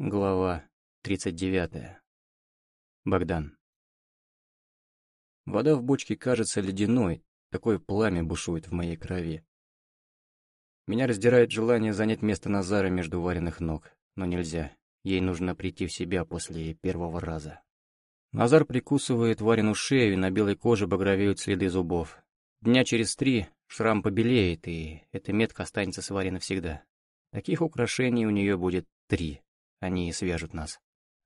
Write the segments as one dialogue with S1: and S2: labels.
S1: Глава 39. Богдан. Вода в бочке кажется ледяной, такое пламя бушует в моей крови. Меня раздирает желание занять место Назара между вареных ног, но нельзя, ей нужно прийти в себя после первого раза. Назар прикусывает Варину шею, и на белой коже багровеют следы зубов. Дня через три шрам побелеет, и эта метка останется с Варей навсегда. Таких украшений у нее будет три. Они свяжут нас.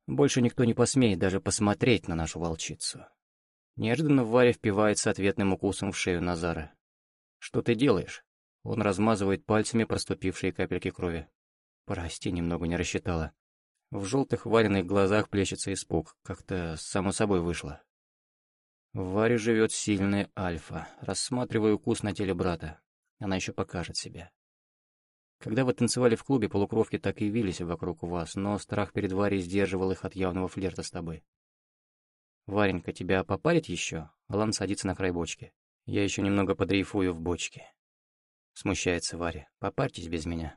S1: Больше никто не посмеет даже посмотреть на нашу волчицу. Неожиданно Варя впивается ответным укусом в шею Назара. «Что ты делаешь?» Он размазывает пальцами проступившие капельки крови. «Прости, немного не рассчитала». В желтых вареных глазах плещется испуг. Как-то само собой вышло. В Варе живет сильная альфа. Рассматриваю укус на теле брата. Она еще покажет себя. Когда вы танцевали в клубе, полукровки так и явились вокруг вас, но страх перед Варей сдерживал их от явного флирта с тобой. «Варенька, тебя попарить еще?» Алан садится на край бочки. «Я еще немного подрейфую в бочке». Смущается Варя. «Попарьтесь без меня».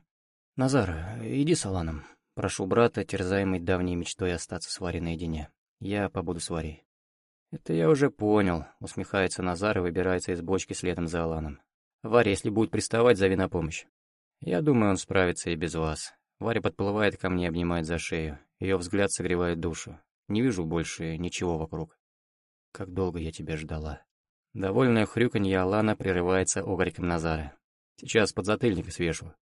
S1: «Назар, иди с Аланом». Прошу брата, терзаемый давней мечтой остаться с Варей наедине. Я побуду с Варей. «Это я уже понял», — усмехается Назар и выбирается из бочки следом за Аланом. «Варя, если будет приставать, зови на помощь». Я думаю, он справится и без вас. Варя подплывает ко мне, обнимает за шею. Ее взгляд согревает душу. Не вижу больше ничего вокруг. Как долго я тебя ждала. Довольное хрюканье Алана прерывается окриком Назара. Сейчас подзатыльник свешу.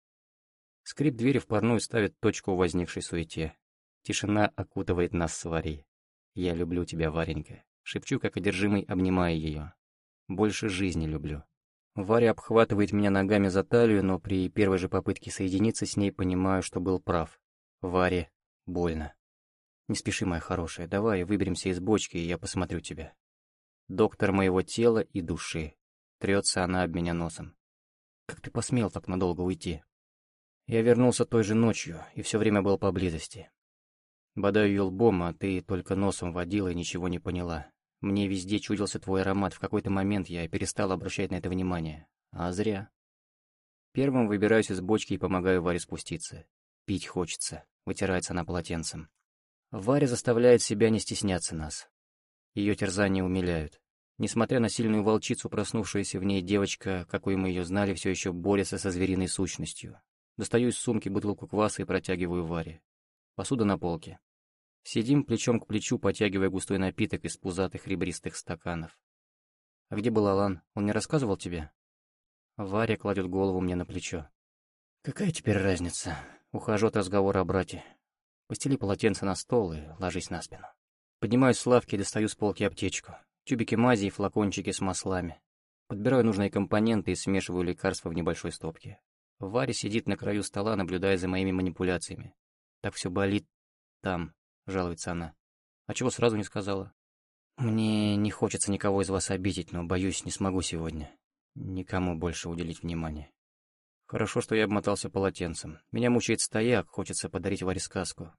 S1: Скрип двери в парную ставит точку в возникшей суете. Тишина окутывает нас с Варей. «Я люблю тебя, Варенька», — шепчу, как одержимый, обнимая ее. «Больше жизни люблю». Варя обхватывает меня ногами за талию, но при первой же попытке соединиться с ней понимаю, что был прав. Варе больно. Не спеши, моя хорошая, давай выберемся из бочки, и я посмотрю тебя. Доктор моего тела и души. Трется она об меня носом. Как ты посмел так надолго уйти? Я вернулся той же ночью и все время был поблизости. Бодаю ее лбом, а ты только носом водила и ничего не поняла. Мне везде чудился твой аромат, в какой-то момент я перестал обращать на это внимание. А зря. Первым выбираюсь из бочки и помогаю Варе спуститься. Пить хочется, вытирается она полотенцем. Варя заставляет себя не стесняться нас. Ее терзания умиляют. Несмотря на сильную волчицу, проснувшуюся в ней девочка, какой мы ее знали, все еще борется со звериной сущностью. Достаю из сумки бутылку кваса и протягиваю Варе. Посуда на полке. Сидим плечом к плечу, потягивая густой напиток из пузатых ребристых стаканов. «А где был Алан? Он не рассказывал тебе?» Варя кладет голову мне на плечо. «Какая теперь разница?» Ухожу от разговора о брате. Постели полотенце на стол и ложись на спину. Поднимаюсь с лавки и достаю с полки аптечку. Тюбики мази и флакончики с маслами. Подбираю нужные компоненты и смешиваю лекарства в небольшой стопке. Варя сидит на краю стола, наблюдая за моими манипуляциями. Так все болит там, — жалуется она. «А чего сразу не сказала?» «Мне не хочется никого из вас обидеть, но, боюсь, не смогу сегодня. Никому больше уделить внимание. Хорошо, что я обмотался полотенцем. Меня мучает стояк, хочется подарить Варе сказку.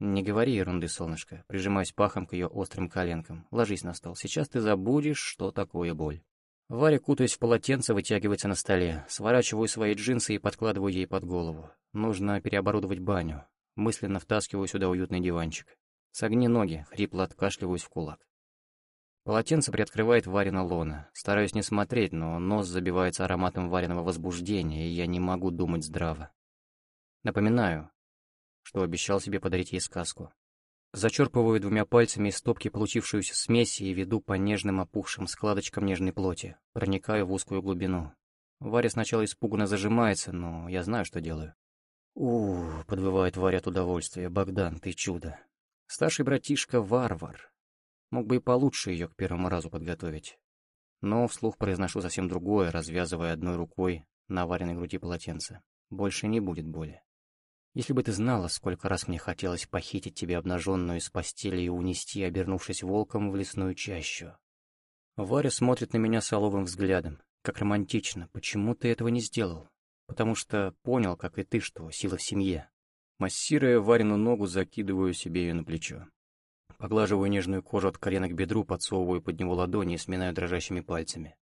S1: Не говори ерунды, солнышко. Прижимаюсь пахом к ее острым коленкам. Ложись на стол. Сейчас ты забудешь, что такое боль. Варя, кутаясь в полотенце, вытягивается на столе. Сворачиваю свои джинсы и подкладываю ей под голову. Нужно переоборудовать баню. Мысленно втаскиваю сюда уютный диванчик. Согни ноги, хрипло откашливаюсь в кулак. Полотенце приоткрывает Варина лона. Стараюсь не смотреть, но нос забивается ароматом вареного возбуждения, и я не могу думать здраво. Напоминаю, что обещал себе подарить ей сказку. Зачерпываю двумя пальцами из стопки получившуюся смесь и веду по нежным опухшим складочкам нежной плоти, проникаю в узкую глубину. Варя сначала испуганно зажимается, но я знаю, что делаю у подвывает Варя от удовольствия. «Богдан, ты чудо!» Старший братишка — варвар. Мог бы и получше ее к первому разу подготовить. Но вслух произношу совсем другое, развязывая одной рукой на вареной груди полотенце. Больше не будет боли. Если бы ты знала, сколько раз мне хотелось похитить тебя обнаженную из постели и унести, обернувшись волком в лесную чащу. Варя смотрит на меня соловым взглядом. Как романтично. Почему ты этого не сделал? Потому что понял, как и ты, что сила в семье. Массируя Варину ногу, закидываю себе ее на плечо. Поглаживаю нежную кожу от колена к бедру, подсовываю под него ладони и сминаю дрожащими пальцами.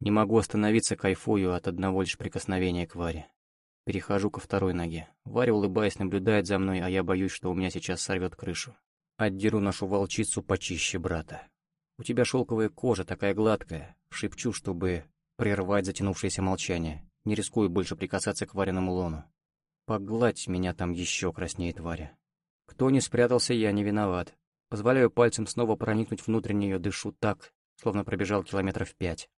S1: Не могу остановиться, кайфую от одного лишь прикосновения к Варе. Перехожу ко второй ноге. Варя, улыбаясь, наблюдает за мной, а я боюсь, что у меня сейчас сорвет крышу. Отдеру нашу волчицу почище брата. У тебя шелковая кожа, такая гладкая. Шепчу, чтобы прервать затянувшееся молчание. Не рискую больше прикасаться к Вареному лону. Погладь меня там еще краснеет Варя. Кто не спрятался, я не виноват. Позволяю пальцем снова проникнуть внутрь нее, дышу так, словно пробежал километров пять.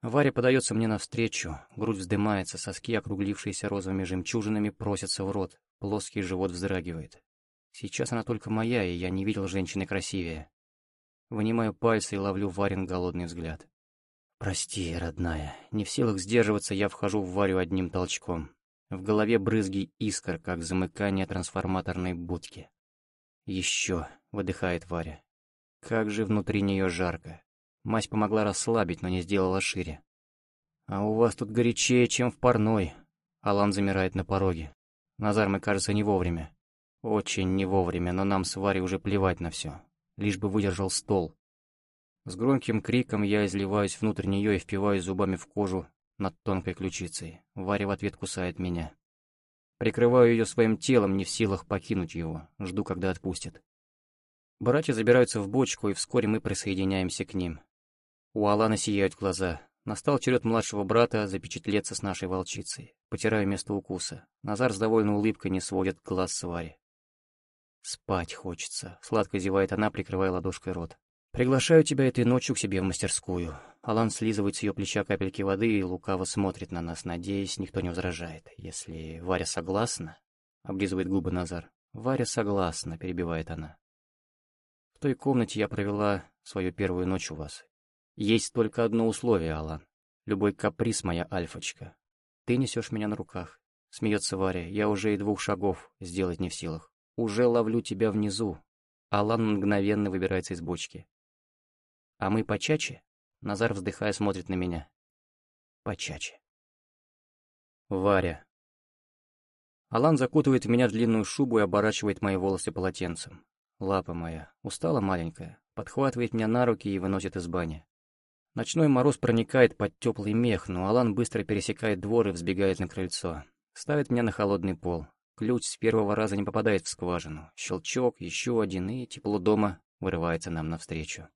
S1: Варя подается мне навстречу, грудь вздымается, соски, округлившиеся розовыми жемчужинами, просятся в рот, плоский живот вздрагивает. Сейчас она только моя, и я не видел женщины красивее. Вынимаю пальцы и ловлю Варин голодный взгляд. «Прости, родная, не в силах сдерживаться, я вхожу в Варю одним толчком. В голове брызги искр, как замыкание трансформаторной будки. «Еще», — выдыхает Варя. «Как же внутри нее жарко. Мазь помогла расслабить, но не сделала шире. «А у вас тут горячее, чем в парной». Алан замирает на пороге. Назар, мы, кажется, не вовремя. Очень не вовремя, но нам с Варей уже плевать на все. Лишь бы выдержал стол. С громким криком я изливаюсь внутрь нее и впиваюсь зубами в кожу над тонкой ключицей. Варя в ответ кусает меня. Прикрываю ее своим телом, не в силах покинуть его. Жду, когда отпустит. Братья забираются в бочку, и вскоре мы присоединяемся к ним. У Алана сияют глаза. Настал черед младшего брата запечатлеться с нашей волчицей. Потираю место укуса. Назар с довольной улыбкой не сводит глаз с Вари. «Спать хочется», — сладко зевает она, прикрывая ладошкой рот. «Приглашаю тебя этой ночью к себе в мастерскую». Алан слизывает с ее плеча капельки воды и лукаво смотрит на нас, надеясь, никто не возражает. «Если Варя согласна...» — облизывает губы Назар. «Варя согласна», — перебивает она. «В той комнате я провела свою первую ночь у вас, есть только одно условие, Алан. Любой каприз, моя альфочка. Ты несешь меня на руках. Смеется Варя. Я уже и двух шагов сделать не в силах. Уже ловлю тебя внизу. Алан мгновенно выбирается из бочки. А мы почаче? Назар, вздыхая, смотрит на меня. Почаче. Варя. Алан закутывает меня в длинную шубу и оборачивает мои волосы полотенцем. Лапа моя, устала маленькая, подхватывает меня на руки и выносит из бани. Ночной мороз проникает под теплый мех, но Алан быстро пересекает двор и взбегает на крыльцо. Ставит меня на холодный пол. Ключ с первого раза не попадает в скважину. Щелчок, еще один, и тепло дома вырывается нам навстречу.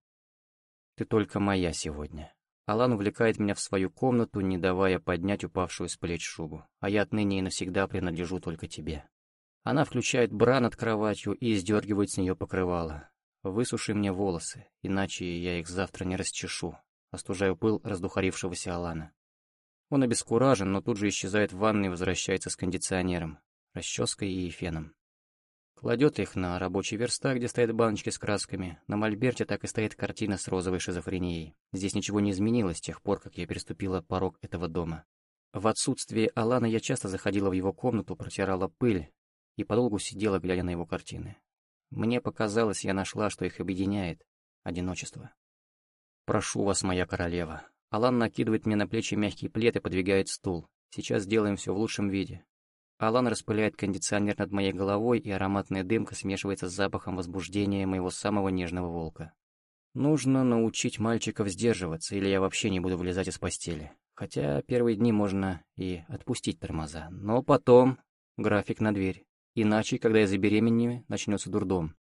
S1: Ты только моя сегодня. Алан увлекает меня в свою комнату, не давая поднять упавшую с плеч шубу. А я отныне и навсегда принадлежу только тебе. Она включает бра над кроватью и сдергивает с нее покрывало. Высуши мне волосы, иначе я их завтра не расчешу остужаю пыл раздухарившегося Алана. Он обескуражен, но тут же исчезает в ванной и возвращается с кондиционером, расческой и феном. Кладет их на рабочий верстак, где стоят баночки с красками. На мольберте так и стоит картина с розовой шизофренией. Здесь ничего не изменилось с тех пор, как я переступила порог этого дома. В отсутствие Алана я часто заходила в его комнату, протирала пыль и подолгу сидела, глядя на его картины. Мне показалось, я нашла, что их объединяет — одиночество. «Прошу вас, моя королева». Алан накидывает мне на плечи мягкий плед и подвигает стул. Сейчас сделаем все в лучшем виде. Алан распыляет кондиционер над моей головой, и ароматная дымка смешивается с запахом возбуждения моего самого нежного волка. Нужно научить мальчиков сдерживаться, или я вообще не буду вылезать из постели. Хотя первые дни можно и отпустить тормоза. Но потом график на дверь. Иначе, когда я забеременею, начнется дурдом.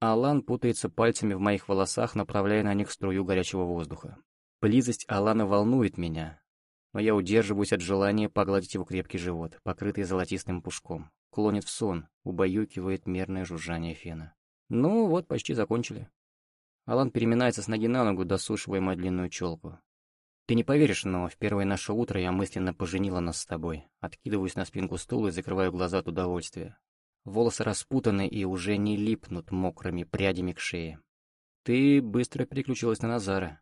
S1: Алан путается пальцами в моих волосах, направляя на них струю горячего воздуха. Близость Алана волнует меня, но я удерживаюсь от желания погладить его крепкий живот, покрытый золотистым пушком. Клонит в сон, убаюкивает мерное жужжание фена. Ну вот, почти закончили. Алан переминается с ноги на ногу, досушивая мою длинную челку. Ты не поверишь, но в первое наше утро я мысленно поженила нас с тобой. Откидываюсь на спинку стула и закрываю глаза от удовольствия. Волосы распутаны и уже не липнут мокрыми прядями к шее. Ты быстро переключилась на Назара.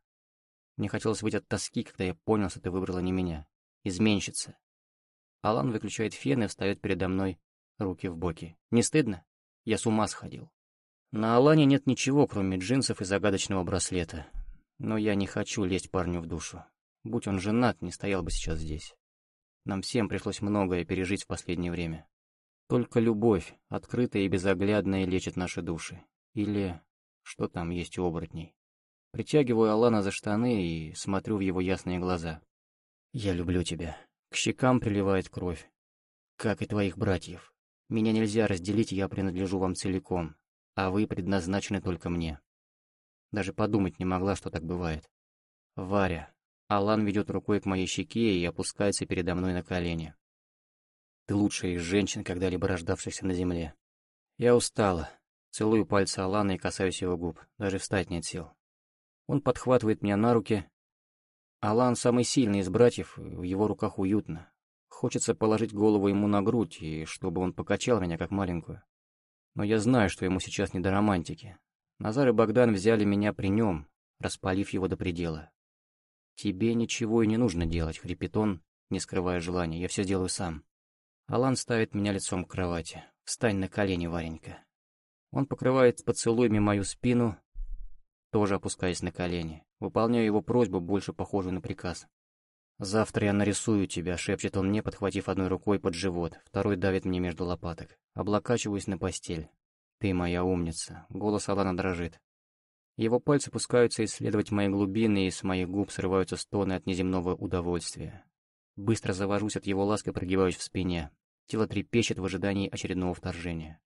S1: Мне хотелось выйти от тоски, когда я понял, что ты выбрала не меня. Изменщица. Алан выключает фен и встает передо мной, руки в боки. Не стыдно? Я с ума сходил. На Алане нет ничего, кроме джинсов и загадочного браслета. Но я не хочу лезть парню в душу. Будь он женат, не стоял бы сейчас здесь. Нам всем пришлось многое пережить в последнее время. Только любовь, открытая и безоглядная, лечит наши души. Или что там есть у оборотней. Притягиваю Алана за штаны и смотрю в его ясные глаза. «Я люблю тебя». К щекам приливает кровь. как и твоих братьев. Меня нельзя разделить, я принадлежу вам целиком, а вы предназначены только мне. Даже подумать не могла, что так бывает. Варя. Алан ведет рукой к моей щеке и опускается передо мной на колени. Ты лучшая из женщин, когда-либо рождавшихся на земле. Я устала. Целую пальцы Алана и касаюсь его губ. Даже встать нет сил. Он подхватывает меня на руки. Алан самый сильный из братьев, в его руках уютно. Хочется положить голову ему на грудь, и чтобы он покачал меня как маленькую. Но я знаю, что ему сейчас не до романтики. Назар и Богдан взяли меня при нем, распалив его до предела. «Тебе ничего и не нужно делать», — хрипит он, не скрывая желания. «Я все сделаю сам». Алан ставит меня лицом к кровати. «Встань на колени, Варенька». Он покрывает поцелуями мою спину, тоже опускаясь на колени. Выполняю его просьбу, больше похожую на приказ. «Завтра я нарисую тебя», — шепчет он мне, подхватив одной рукой под живот, второй давит мне между лопаток. Облокачиваюсь на постель. «Ты моя умница», — голос Алана дрожит. Его пальцы пускаются исследовать мои глубины, и с моих губ срываются стоны от неземного удовольствия. Быстро завожусь от его ласки, прогибаюсь в спине. Тело трепещет в ожидании очередного вторжения.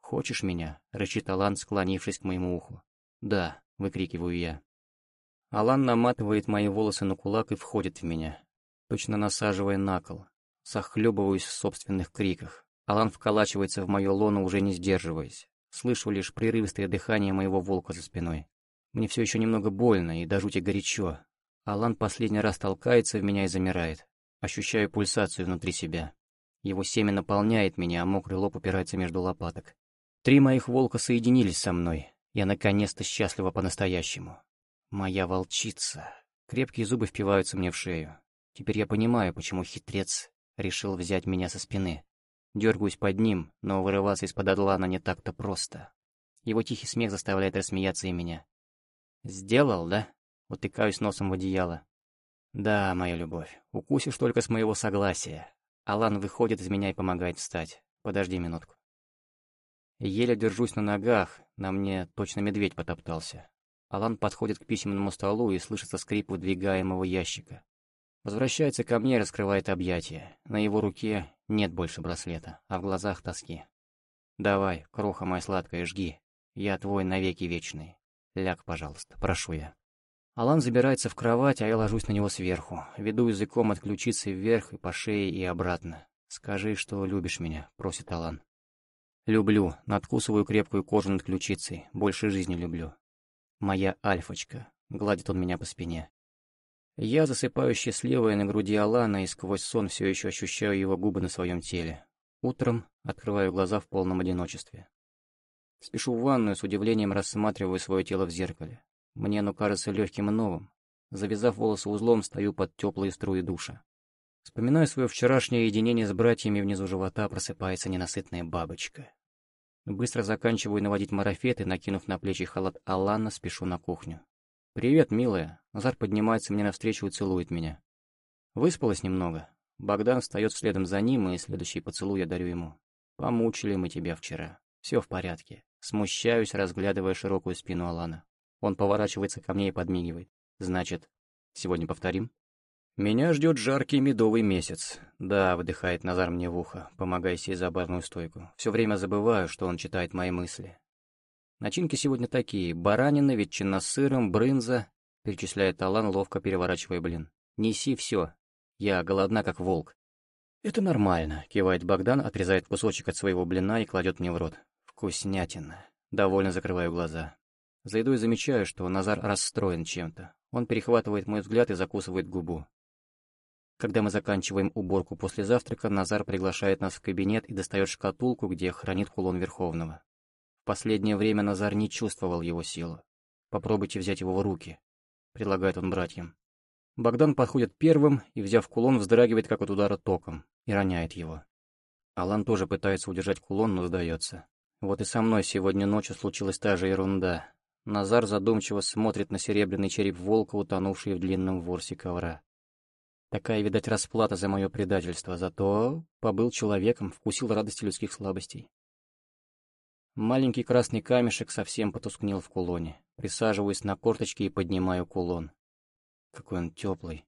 S1: «Хочешь меня?» — рычит Алан, склонившись к моему уху. «Да», — выкрикиваю я. Алан наматывает мои волосы на кулак и входит в меня, точно насаживая на кол. Захлебываюсь в собственных криках. Алан вколачивается в мое лоно, уже не сдерживаясь. Слышу лишь прерывистое дыхание моего волка за спиной. Мне все еще немного больно и до жути горячо. Алан последний раз толкается в меня и замирает. Ощущаю пульсацию внутри себя. Его семя наполняет меня, а мокрый лоб упирается между лопаток. Три моих волка соединились со мной. Я наконец-то счастлива по-настоящему. Моя волчица. Крепкие зубы впиваются мне в шею. Теперь я понимаю, почему хитрец решил взять меня со спины. Дергаюсь под ним, но вырываться из-под одлана не так-то просто. Его тихий смех заставляет рассмеяться и меня. «Сделал, да?» Утыкаюсь носом в одеяло. «Да, моя любовь, укусишь только с моего согласия». Алан выходит из меня и помогает встать. Подожди минутку. Еле держусь на ногах, на мне точно медведь потоптался. Алан подходит к письменному столу и слышится скрип выдвигаемого ящика. Возвращается ко мне и раскрывает объятия. На его руке нет больше браслета, а в глазах тоски. «Давай, кроха моя сладкая, жги. Я твой навеки вечный. Ляг, пожалуйста, прошу я». Алан забирается в кровать, а я ложусь на него сверху. Веду языком от ключицы вверх и по шее и обратно. «Скажи, что любишь меня», — просит Алан. «Люблю. Надкусываю крепкую кожу над ключицей. Больше жизни люблю. «Моя альфочка», — гладит он меня по спине. Я засыпаю счастливая на груди Алана и сквозь сон все еще ощущаю его губы на своем теле. Утром открываю глаза в полном одиночестве. Спешу в ванную, с удивлением рассматриваю свое тело в зеркале. Мне оно кажется легким и новым. Завязав волосы узлом, стою под теплые струи душа. Вспоминаю свое вчерашнее единение с братьями, внизу живота просыпается ненасытная бабочка. Быстро заканчиваю наводить марафет и, накинув на плечи халат Алана, спешу на кухню. «Привет, милая!» Назар поднимается мне навстречу и целует меня. Выспалась немного. Богдан встает следом за ним, и следующий поцелуй я дарю ему. «Помучили мы тебя вчера. Все в порядке». Смущаюсь, разглядывая широкую спину Алана. Он поворачивается ко мне и подмигивает. «Значит, сегодня повторим?» «Меня ждет жаркий медовый месяц. Да», — выдыхает Назар мне в ухо, помогая сесть за барную стойку. Все время забываю, что он читает мои мысли. Начинки сегодня такие. Баранина, ветчина с сыром, брынза, перечисляет Алан, ловко переворачивая блин. «Неси все. Я голодна, как волк». «Это нормально», — кивает Богдан, отрезает кусочек от своего блина и кладет мне в рот. «Вкуснятина». Довольно закрываю глаза. За едой замечаю, что Назар расстроен чем-то. Он перехватывает мой взгляд и закусывает губу. Когда мы заканчиваем уборку после завтрака, Назар приглашает нас в кабинет и достает шкатулку, где хранит кулон Верховного. В последнее время Назар не чувствовал его силу. «Попробуйте взять его в руки», — предлагает он братьям. Богдан подходит первым и, взяв кулон, вздрагивает, как от удара током, и роняет его. Алан тоже пытается удержать кулон, но сдается. Вот и со мной сегодня ночью случилась та же ерунда. Назар задумчиво смотрит на серебряный череп волка, утонувший в длинном ворсе ковра. Такая, видать, расплата за мое предательство, зато побыл человеком, вкусил радости людских слабостей. Маленький красный камешек совсем потускнел в кулоне. Присаживаюсь на корточки и поднимаю кулон. Какой он теплый.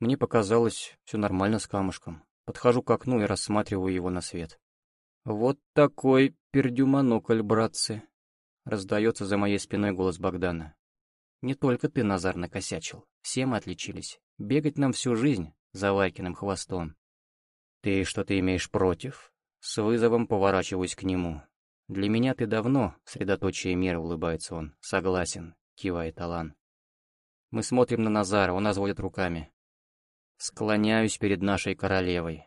S1: Мне показалось, все нормально с камушком. Подхожу к окну и рассматриваю его на свет. «Вот такой пердюмонокль, братцы!» Раздается за моей спиной голос Богдана. «Не только ты, Назар, накосячил. Все мы отличились. Бегать нам всю жизнь за Вайкиным хвостом». «Ты что-то имеешь против?» С вызовом поворачиваюсь к нему. «Для меня ты давно, средоточие мира», — улыбается он. «Согласен», — кивает Алан. Мы смотрим на Назара, он разводит руками. Склоняюсь перед нашей королевой.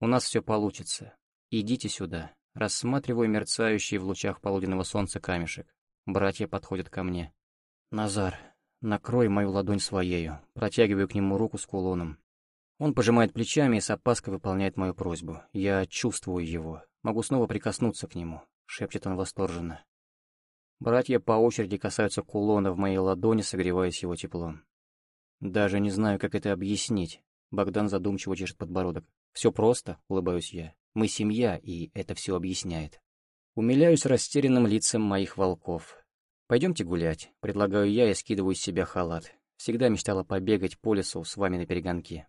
S1: У нас все получится. Идите сюда. Рассматриваю мерцающий в лучах полуденного солнца камешек. Братья подходят ко мне. Назар, накрой мою ладонь своею. Протягиваю к нему руку с кулоном. Он пожимает плечами и с опаской выполняет мою просьбу. Я чувствую его. Могу снова прикоснуться к нему. Шепчет он восторженно. Братья по очереди касаются кулона в моей ладони, согреваясь его теплом. Даже не знаю, как это объяснить. Богдан задумчиво чешет подбородок. Все просто, улыбаюсь я. Мы семья, и это все объясняет. Умиляюсь растерянным лицам моих волков. Пойдемте гулять, предлагаю я и скидываю с себя халат. Всегда мечтала побегать по лесу с вами на перегонке.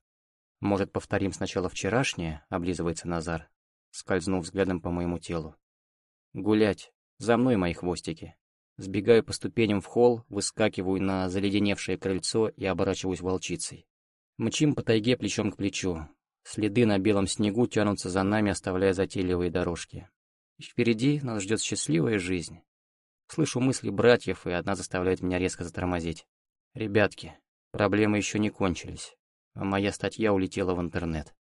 S1: Может, повторим сначала вчерашнее, облизывается Назар, скользнув взглядом по моему телу. Гулять. За мной мои хвостики. Сбегаю по ступеням в холл, выскакиваю на заледеневшее крыльцо и оборачиваюсь волчицей. Мчим по тайге плечом к плечу. Следы на белом снегу тянутся за нами, оставляя затейливые дорожки. Впереди нас ждет счастливая жизнь. Слышу мысли братьев, и одна заставляет меня резко затормозить. Ребятки, проблемы еще не кончились, а моя статья улетела в интернет.